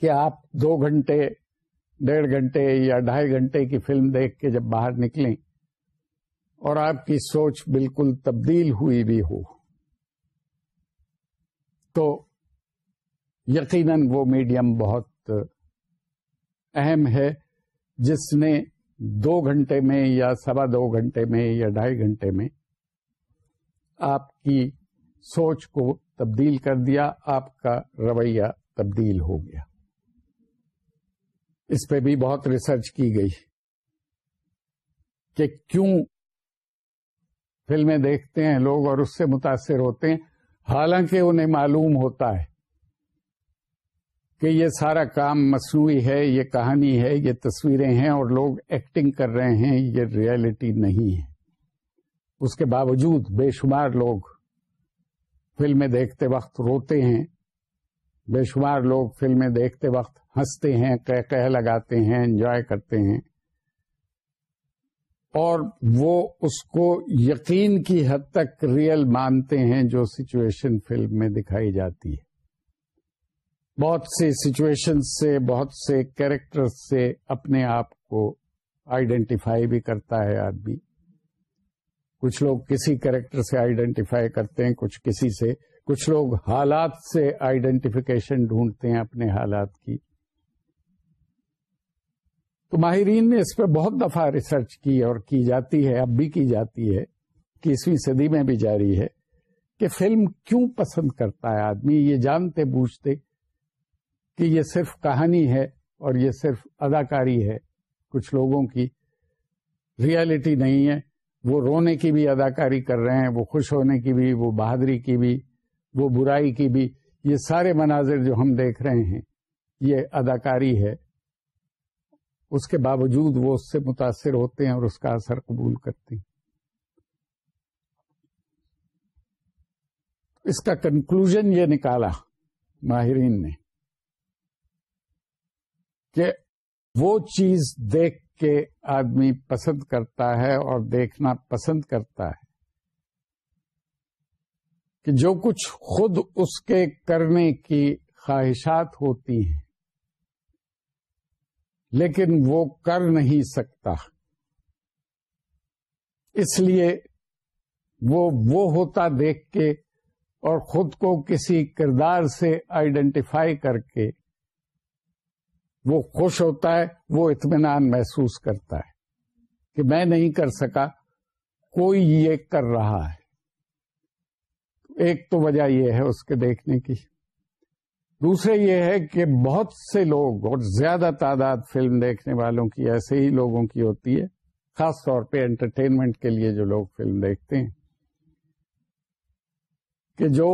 کہ آپ دو گھنٹے ڈیڑھ گھنٹے یا ڈھائی گھنٹے کی فلم دیکھ کے جب باہر نکلیں اور آپ کی سوچ بالکل تبدیل ہوئی بھی ہو تو یقیناً وہ میڈیم بہت اہم ہے جس نے دو گھنٹے میں یا سوا دو گھنٹے میں یا ڈھائی گھنٹے میں آپ کی سوچ کو تبدیل کر دیا آپ کا رویہ تبدیل ہو گیا اس پہ بھی بہت ریسرچ کی گئی کہ کیوں فلمیں دیکھتے ہیں لوگ اور اس سے متاثر ہوتے ہیں حالانکہ انہیں معلوم ہوتا ہے کہ یہ سارا کام مصنوعی ہے یہ کہانی ہے یہ تصویریں ہیں اور لوگ ایکٹنگ کر رہے ہیں یہ ریالٹی نہیں ہے اس کے باوجود بے شمار لوگ فلمیں دیکھتے وقت روتے ہیں بے شمار لوگ فلمیں دیکھتے وقت ہنستے ہیں کہہ کہہ لگاتے ہیں انجوائے کرتے ہیں اور وہ اس کو یقین کی حد تک ریئل مانتے ہیں جو سچویشن فلم میں دکھائی جاتی ہے بہت سے سچویشن سے بہت سے کیریکٹر سے اپنے آپ کو آئیڈینٹیفائی بھی کرتا ہے آدمی کچھ لوگ کسی کریکٹر سے آئیڈینٹیفائی کرتے ہیں کچھ کسی سے کچھ لوگ حالات سے آئیڈینٹیفیکیشن ڈھونڈتے ہیں اپنے حالات کی تو ماہرین نے اس پہ بہت دفعہ ریسرچ کی اور کی جاتی ہے اب بھی کی جاتی ہے کسویں صدی میں بھی جاری ہے کہ فلم کیوں پسند کرتا ہے آدمی یہ جانتے بوجھتے کہ یہ صرف کہانی ہے اور یہ صرف اداکاری ہے کچھ لوگوں کی ریالٹی نہیں ہے وہ رونے کی بھی اداکاری کر رہے ہیں وہ خوش ہونے کی بھی وہ بہادری کی بھی وہ برائی کی بھی یہ سارے مناظر جو ہم دیکھ رہے ہیں یہ اداکاری ہے اس کے باوجود وہ اس سے متاثر ہوتے ہیں اور اس کا اثر قبول کرتے ہیں اس کا کنکلوژن یہ نکالا ماہرین نے کہ وہ چیز دیکھ کے آدمی پسند کرتا ہے اور دیکھنا پسند کرتا ہے کہ جو کچھ خود اس کے کرنے کی خواہشات ہوتی ہیں لیکن وہ کر نہیں سکتا اس لیے وہ وہ ہوتا دیکھ کے اور خود کو کسی کردار سے آئیڈینٹیفائی کر کے وہ خوش ہوتا ہے وہ اطمینان محسوس کرتا ہے کہ میں نہیں کر سکا کوئی یہ کر رہا ہے ایک تو وجہ یہ ہے اس کے دیکھنے کی دوسرے یہ ہے کہ بہت سے لوگ اور زیادہ تعداد فلم دیکھنے والوں کی ایسے ہی لوگوں کی ہوتی ہے خاص طور پہ انٹرٹینمنٹ کے لیے جو لوگ فلم دیکھتے ہیں کہ جو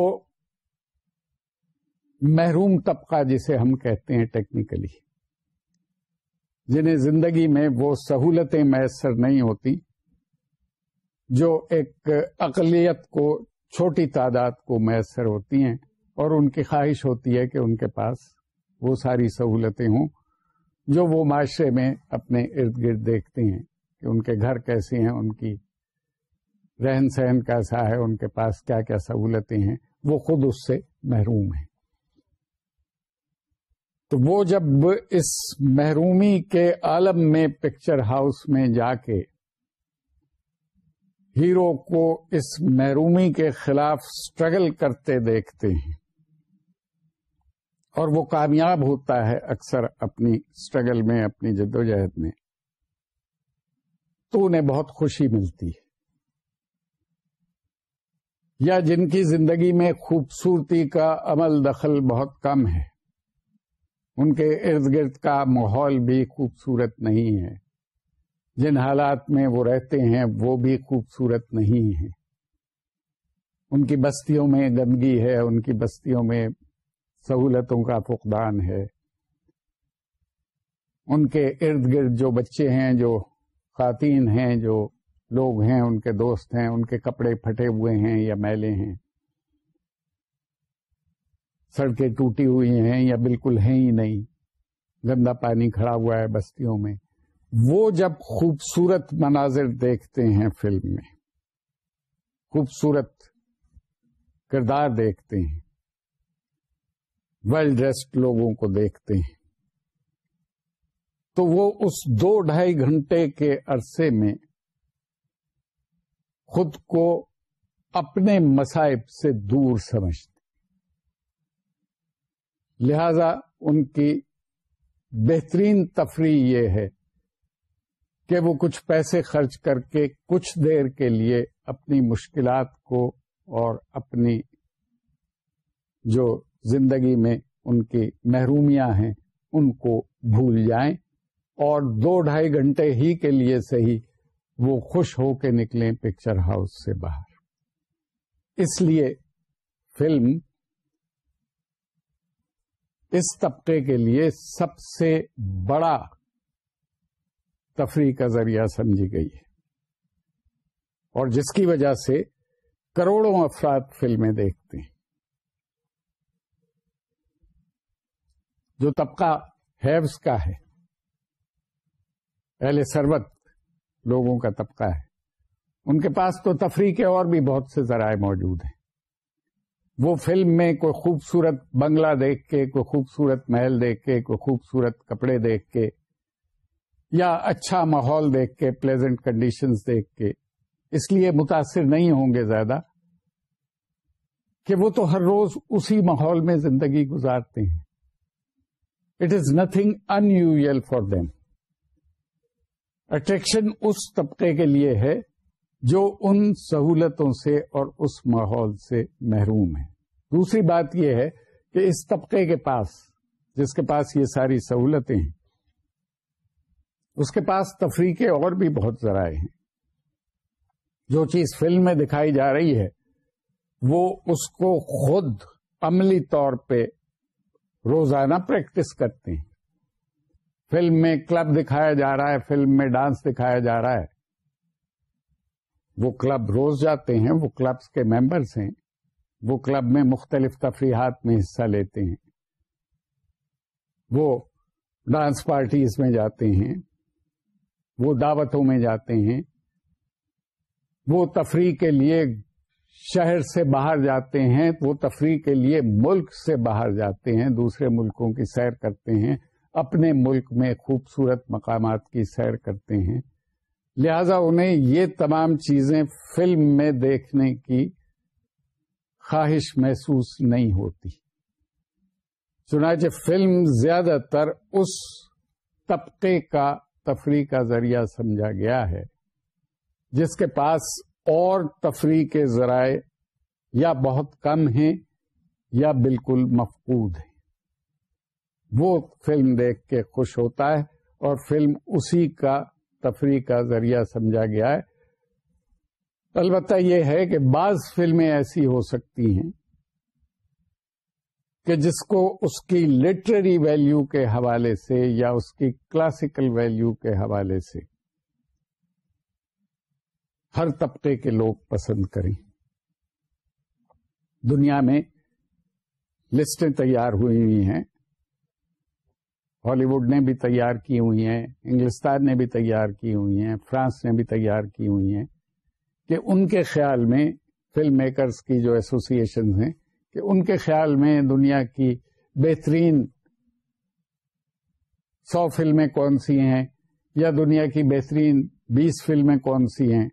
محروم طبقہ جسے ہم کہتے ہیں ٹیکنیکلی جنہیں زندگی میں وہ سہولتیں میسر نہیں ہوتی جو ایک اقلیت کو چھوٹی تعداد کو میسر ہوتی ہیں اور ان کی خواہش ہوتی ہے کہ ان کے پاس وہ ساری سہولتیں ہوں جو وہ معاشرے میں اپنے ارد گرد دیکھتے ہیں کہ ان کے گھر کیسے ہیں ان کی رہن سہن کیسا ہے ان کے پاس کیا کیا سہولتیں ہیں وہ خود اس سے محروم ہیں تو وہ جب اس محرومی کے عالم میں پکچر ہاؤس میں جا کے ہیرو کو اس محرومی کے خلاف سٹرگل کرتے دیکھتے ہیں اور وہ کامیاب ہوتا ہے اکثر اپنی سٹرگل میں اپنی جدوجہد میں تو انہیں بہت خوشی ملتی ہے یا جن کی زندگی میں خوبصورتی کا عمل دخل بہت کم ہے ان کے ارد گرد کا ماحول بھی خوبصورت نہیں ہے جن حالات میں وہ رہتے ہیں وہ بھی خوبصورت نہیں ہے ان کی بستیوں میں گندگی ہے ان کی بستیوں میں سہولتوں کا فقدان ہے ان کے ارد گرد جو بچے ہیں جو خواتین ہیں جو لوگ ہیں ان کے دوست ہیں ان کے کپڑے پھٹے ہوئے ہیں یا میلے ہیں سڑکیں ٹوٹی ہوئی ہیں یا بالکل ہیں ہی نہیں گندا پانی کھڑا ہوا ہے بستیوں میں وہ جب خوبصورت مناظر دیکھتے ہیں فلم میں خوبصورت کردار دیکھتے ہیں ویل ڈریسڈ لوگوں کو دیکھتے ہیں تو وہ اس دو ڈھائی گھنٹے کے عرصے میں خود کو اپنے مسائب سے دور سمجھتے لہذا ان کی بہترین تفریح یہ ہے کہ وہ کچھ پیسے خرچ کر کے کچھ دیر کے لیے اپنی مشکلات کو اور اپنی جو زندگی میں ان کی محرومیاں ہیں ان کو بھول جائیں اور دو ڈھائی گھنٹے ہی کے لیے صحیح وہ خوش ہو کے نکلیں پکچر ہاؤس سے باہر اس لیے فلم اس طبقے کے لیے سب سے بڑا تفریح کا ذریعہ سمجھی گئی ہے اور جس کی وجہ سے کروڑوں افراد فلمیں دیکھتے ہیں جو طبقہ ہیوز کا ہے اہل سربت لوگوں کا طبقہ ہے ان کے پاس تو تفریح کے اور بھی بہت سے ذرائع موجود ہیں وہ فلم میں کوئی خوبصورت بنگلہ دیکھ کے کوئی خوبصورت محل دیکھ کے کوئی خوبصورت کپڑے دیکھ کے یا اچھا ماحول دیکھ کے پلیزنٹ کنڈیشنز دیکھ کے اس لیے متاثر نہیں ہوں گے زیادہ کہ وہ تو ہر روز اسی ماحول میں زندگی گزارتے ہیں it is nothing in you for them attraction اس طبقے کے لیے ہے جو ان سہولتوں سے اور اس ماحول سے محروم ہیں دوسری بات یہ ہے کہ اس طبقے کے پاس جس کے پاس یہ ساری سہولتیں ہیں اس کے پاس تفریح کے اور بھی بہت ذرائع ہیں جو چیز فلم میں دکھائی جا رہی ہے وہ اس کو خود عملی طور پہ روزانہ پریکٹس کرتے ہیں فلم میں کلب دکھایا جا رہا ہے فلم میں ڈانس دکھایا جا رہا ہے وہ کلب روز جاتے ہیں وہ کلبس کے ممبرس ہیں وہ کلب میں مختلف تفریحات میں حصہ لیتے ہیں وہ ڈانس پارٹیز میں جاتے ہیں وہ دعوتوں میں جاتے ہیں وہ تفریح کے لیے شہر سے باہر جاتے ہیں وہ تفریح کے لیے ملک سے باہر جاتے ہیں دوسرے ملکوں کی سیر کرتے ہیں اپنے ملک میں خوبصورت مقامات کی سیر کرتے ہیں لہذا انہیں یہ تمام چیزیں فلم میں دیکھنے کی خواہش محسوس نہیں ہوتی چنانچہ فلم زیادہ تر اس طبقے کا تفریح کا ذریعہ سمجھا گیا ہے جس کے پاس اور تفریح کے ذرائع یا بہت کم ہیں یا بالکل مفقود ہیں وہ فلم دیکھ کے خوش ہوتا ہے اور فلم اسی کا تفریح کا ذریعہ سمجھا گیا ہے البتہ یہ ہے کہ بعض فلمیں ایسی ہو سکتی ہیں کہ جس کو اس کی لٹریری ویلیو کے حوالے سے یا اس کی کلاسیکل ویلیو کے حوالے سے ہر طبقے کے لوگ پسند کریں دنیا میں لسٹیں تیار ہوئی ہوئی ہیں ہالی ووڈ نے بھی تیار کی ہوئی ہیں انگلستان نے بھی تیار کی ہوئی ہیں فرانس نے بھی تیار کی ہوئی ہیں کہ ان کے خیال میں فلم میکرز کی جو ایسوسی ایشن ہیں کہ ان کے خیال میں دنیا کی بہترین سو فلمیں کون سی ہیں یا دنیا کی بہترین بیس فلمیں کون سی ہیں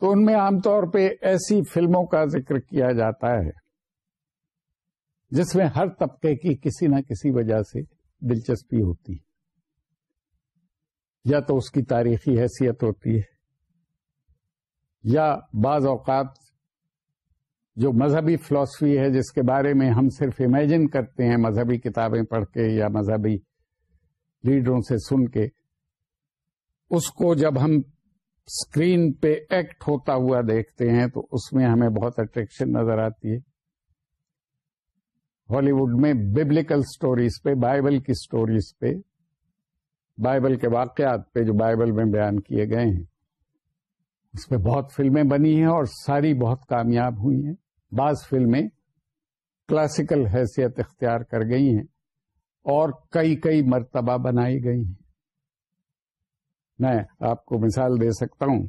تو ان میں عام طور پہ ایسی فلموں کا ذکر کیا جاتا ہے جس میں ہر طبقے کی کسی نہ کسی وجہ سے دلچسپی ہوتی ہے یا تو اس کی تاریخی حیثیت ہوتی ہے یا بعض اوقات جو مذہبی فلسفی ہے جس کے بارے میں ہم صرف امیجن کرتے ہیں مذہبی کتابیں پڑھ کے یا مذہبی لیڈروں سے سن کے اس کو جب ہم اسکرین پہ ایکٹ ہوتا ہوا دیکھتے ہیں تو اس میں ہمیں بہت اٹریکشن نظر آتی ہے ہالی ووڈ میں بلیکل سٹوریز پہ بائبل کی اسٹوریز پہ بائبل کے واقعات پہ جو بائبل میں بیان کیے گئے ہیں اس پہ بہت فلمیں بنی ہیں اور ساری بہت کامیاب ہوئی ہیں بعض فلمیں کلاسیکل حیثیت اختیار کر گئی ہیں اور کئی کئی مرتبہ بنائی گئی ہیں میں آپ کو مثال دے سکتا ہوں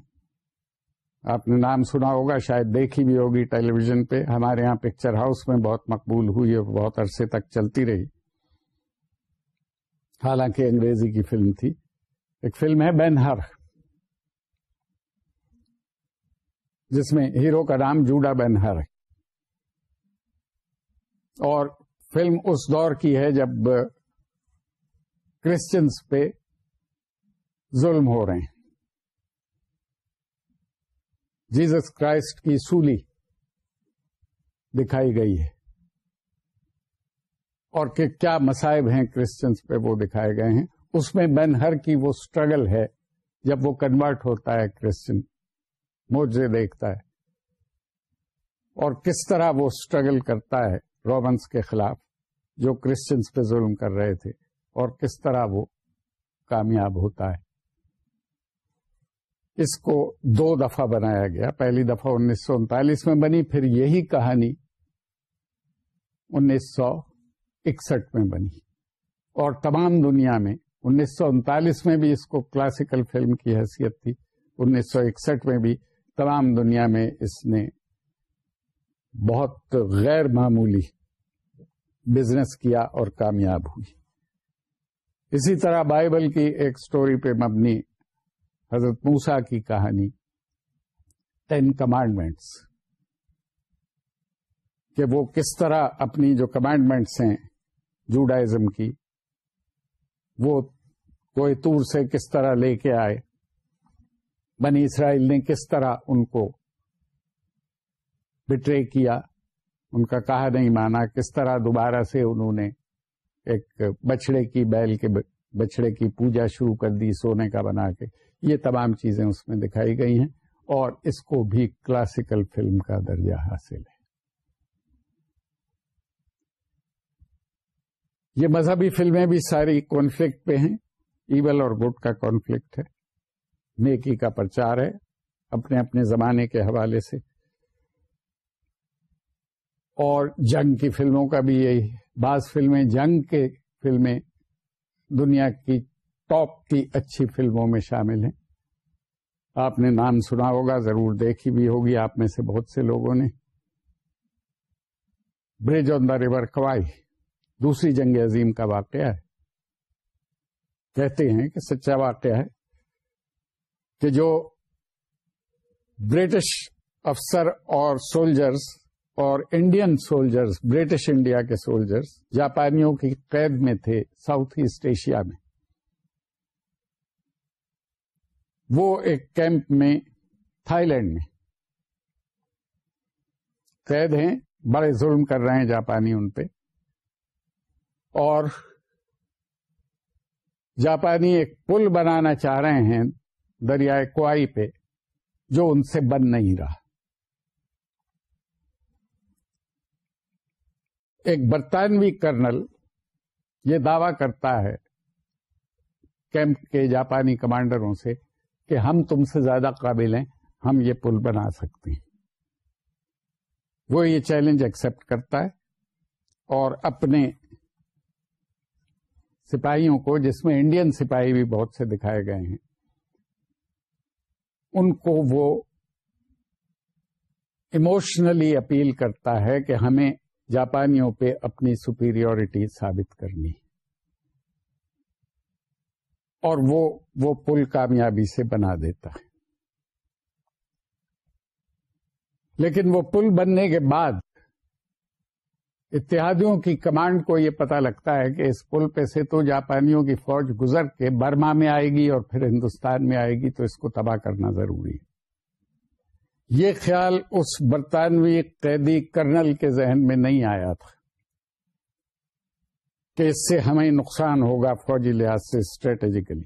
آپ نے نام سنا ہوگا شاید دیکھی بھی ہوگی ٹیلی ویژن پہ ہمارے یہاں پکچر ہاؤس میں بہت مقبول ہوئی اور بہت عرصے تک چلتی رہی حالانکہ انگریزی کی فلم تھی ایک فلم ہے بینہر جس میں ہیرو کا نام جوڈا بینہر اور فلم اس دور کی ہے جب کرسچنس پہ ظلم ہو رہے ہیں جیزس کرائسٹ کی سولی دکھائی گئی ہے اور کہ کیا مسائب ہیں کرسچنس پہ وہ دکھائے گئے ہیں اس میں بین ہر کی وہ اسٹرگل ہے جب وہ کنورٹ ہوتا ہے کرسچن موجے دیکھتا ہے اور کس طرح وہ اسٹرگل کرتا ہے رومنس کے خلاف جو کرسچنس پہ ظلم کر رہے تھے اور کس طرح وہ کامیاب ہوتا ہے اس کو دو دفعہ بنایا گیا پہلی دفعہ انیس سو انتالیس میں بنی پھر یہی کہانی انیس سو اکسٹھ میں بنی اور تمام دنیا میں انیس سو انتالیس میں بھی اس کو کلاسیکل فلم کی حیثیت تھی انیس سو اکسٹھ میں بھی تمام دنیا میں اس نے بہت غیر معمولی بزنس کیا اور کامیاب ہوئی اسی طرح بائبل کی ایک سٹوری پہ مبنی حضرت موسا کی کہانی ٹین کمانڈمنٹس کہ وہ کس طرح اپنی جو کمانڈمنٹس ہیں جوڈائزم کی وہ کوئی تور سے کس طرح لے کے آئے بنی اسرائیل نے کس طرح ان کو بٹرے کیا ان کا کہا نہیں مانا کس طرح دوبارہ سے انہوں نے ایک بچڑے کی بیل کے بچڑے کی پوجا شروع کر دی سونے کا بنا کے یہ تمام چیزیں اس میں دکھائی گئی ہیں اور اس کو بھی کلاسیکل فلم کا درجہ حاصل ہے یہ مذہبی فلمیں بھی ساری کانفلکٹ پہ ہیں ایول اور گڈ کا کانفلکٹ ہے نیکی کا پرچار ہے اپنے اپنے زمانے کے حوالے سے اور جنگ کی فلموں کا بھی یہی بعض فلمیں جنگ کے فلمیں دنیا کی ٹاپ کی اچھی فلموں میں شامل ہیں آپ نے نام سنا ہوگا ضرور دیکھی بھی ہوگی آپ میں سے بہت سے لوگوں نے برج آن دا ریور کوائی دوسری جنگ عظیم کا واقعہ ہے کہتے ہیں کہ سچا واقعہ ہے کہ جو برٹش افسر اور سولجرز اور انڈین سولجرز برٹش انڈیا کے سولجرز جاپانیوں کی قید میں تھے ساؤتھ ایسٹ ایشیا میں وہ ایک کیمپ میں تھا لینڈ میں قید ہیں بڑے ظلم کر رہے ہیں جاپانی ان پہ اور جاپانی ایک پل بنانا چاہ رہے ہیں دریائے کوائی پہ جو ان سے بن نہیں رہا ایک برطانوی کرنل یہ دعوی کرتا ہے کیمپ کے جاپانی کمانڈروں سے کہ ہم تم سے زیادہ قابل ہیں ہم یہ پل بنا سکتے ہیں وہ یہ چیلنج ایکسپٹ کرتا ہے اور اپنے سپاہیوں کو جس میں انڈین سپاہی بھی بہت سے دکھائے گئے ہیں ان کو وہ ایموشنلی اپیل کرتا ہے کہ ہمیں جاپانیوں پہ اپنی سپیریورٹی ثابت کرنی ہے اور وہ پل کامیابی سے بنا دیتا ہے لیکن وہ پل بننے کے بعد اتحادیوں کی کمانڈ کو یہ پتا لگتا ہے کہ اس پل پہ سے تو جاپانیوں کی فوج گزر کے برما میں آئے گی اور پھر ہندوستان میں آئے گی تو اس کو تباہ کرنا ضروری ہے یہ خیال اس برطانوی قیدی کرنل کے ذہن میں نہیں آیا تھا کہ اس سے ہمیں نقصان ہوگا فوجی لحاظ سے اسٹریٹجیکلی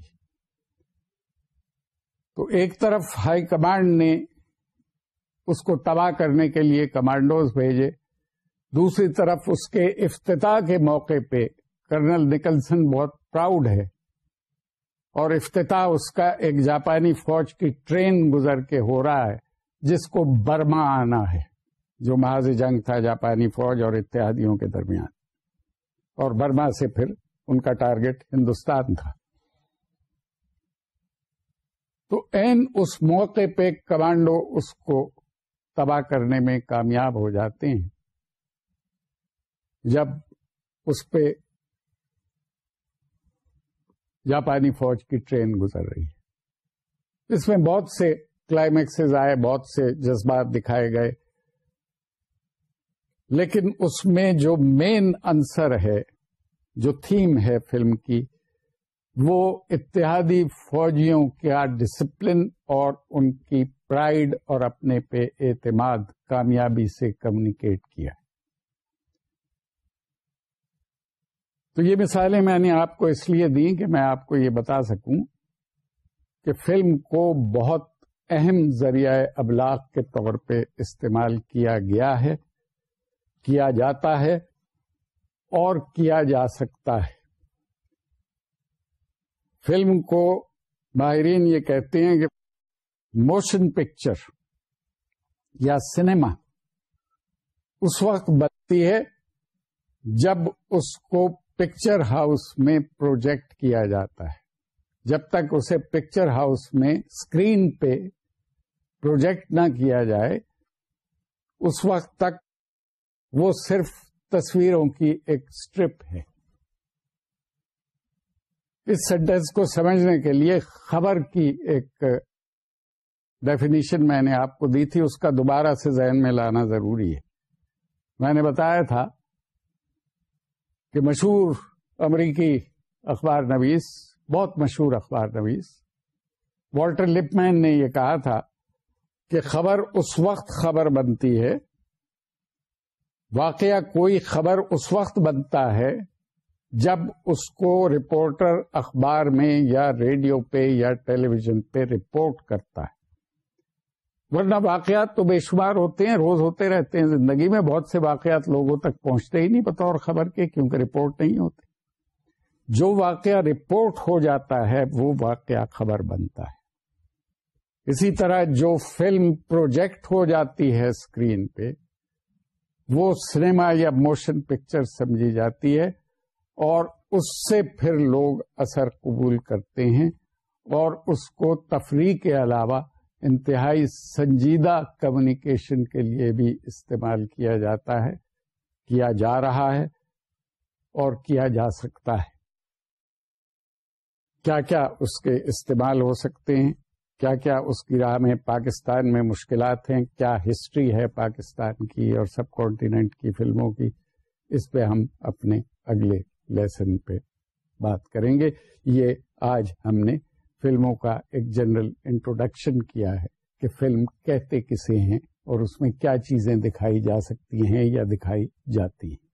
تو ایک طرف ہائی کمانڈ نے اس کو تباہ کرنے کے لیے کمانڈوز بھیجے دوسری طرف اس کے افتتاح کے موقع پہ کرنل نکلسن بہت پراؤڈ ہے اور افتتاح اس کا ایک جاپانی فوج کی ٹرین گزر کے ہو رہا ہے جس کو برما آنا ہے جو محاذ جنگ تھا جاپانی فوج اور اتحادیوں کے درمیان اور برما سے پھر ان کا ٹارگٹ ہندوستان تھا تو این اس موقع پہ کمانڈو اس کو تباہ کرنے میں کامیاب ہو جاتے ہیں جب اس پہ جاپانی فوج کی ٹرین گزر رہی ہے اس میں بہت سے کلائمیکس آئے بہت سے جذبات دکھائے گئے لیکن اس میں جو مین انسر ہے جو تھیم ہے فلم کی وہ اتحادی فوجیوں کا ڈسپلن اور ان کی پرائڈ اور اپنے پہ اعتماد کامیابی سے کمیونیکیٹ کیا ہے تو یہ مثالیں میں نے آپ کو اس لیے دی کہ میں آپ کو یہ بتا سکوں کہ فلم کو بہت اہم ذریعہ ابلاغ کے طور پہ استعمال کیا گیا ہے کیا جاتا ہے اور کیا جا سکتا ہے فلم کو ماہرین یہ کہتے ہیں کہ موشن پکچر یا سنیما اس وقت بنتی ہے جب اس کو پکچر ہاؤس میں پروجیکٹ کیا جاتا ہے جب تک اسے پکچر ہاؤس میں اسکرین پہ پروجیکٹ نہ کیا جائے اس وقت تک وہ صرف تصویروں کی ایک اسٹرپ ہے اس سینٹینس کو سمجھنے کے لیے خبر کی ایک ڈیفینیشن میں نے آپ کو دی تھی اس کا دوبارہ سے ذہن میں لانا ضروری ہے میں نے بتایا تھا کہ مشہور امریکی اخبار نویس بہت مشہور اخبار نویس والٹر لپ نے یہ کہا تھا کہ خبر اس وقت خبر بنتی ہے واقعہ کوئی خبر اس وقت بنتا ہے جب اس کو رپورٹر اخبار میں یا ریڈیو پہ یا ٹیلی ویژن پہ رپورٹ کرتا ہے ورنہ واقعات تو بے شمار ہوتے ہیں روز ہوتے رہتے ہیں زندگی میں بہت سے واقعات لوگوں تک پہنچتے ہی نہیں بطور اور خبر کے کیونکہ رپورٹ نہیں ہوتی جو واقعہ رپورٹ ہو جاتا ہے وہ واقعہ خبر بنتا ہے اسی طرح جو فلم پروجیکٹ ہو جاتی ہے اسکرین پہ وہ سنیما یا موشن پکچر سمجھی جاتی ہے اور اس سے پھر لوگ اثر قبول کرتے ہیں اور اس کو تفریح کے علاوہ انتہائی سنجیدہ کمیونیکیشن کے لیے بھی استعمال کیا جاتا ہے کیا جا رہا ہے اور کیا جا سکتا ہے کیا کیا اس کے استعمال ہو سکتے ہیں کیا کیا اس کی راہ میں پاکستان میں مشکلات ہیں کیا ہسٹری ہے پاکستان کی اور سب کانٹیننٹ کی فلموں کی اس پہ ہم اپنے اگلے لیسن پہ بات کریں گے یہ آج ہم نے فلموں کا ایک جنرل انٹروڈکشن کیا ہے کہ فلم کہتے کسے ہیں اور اس میں کیا چیزیں دکھائی جا سکتی ہیں یا دکھائی جاتی ہیں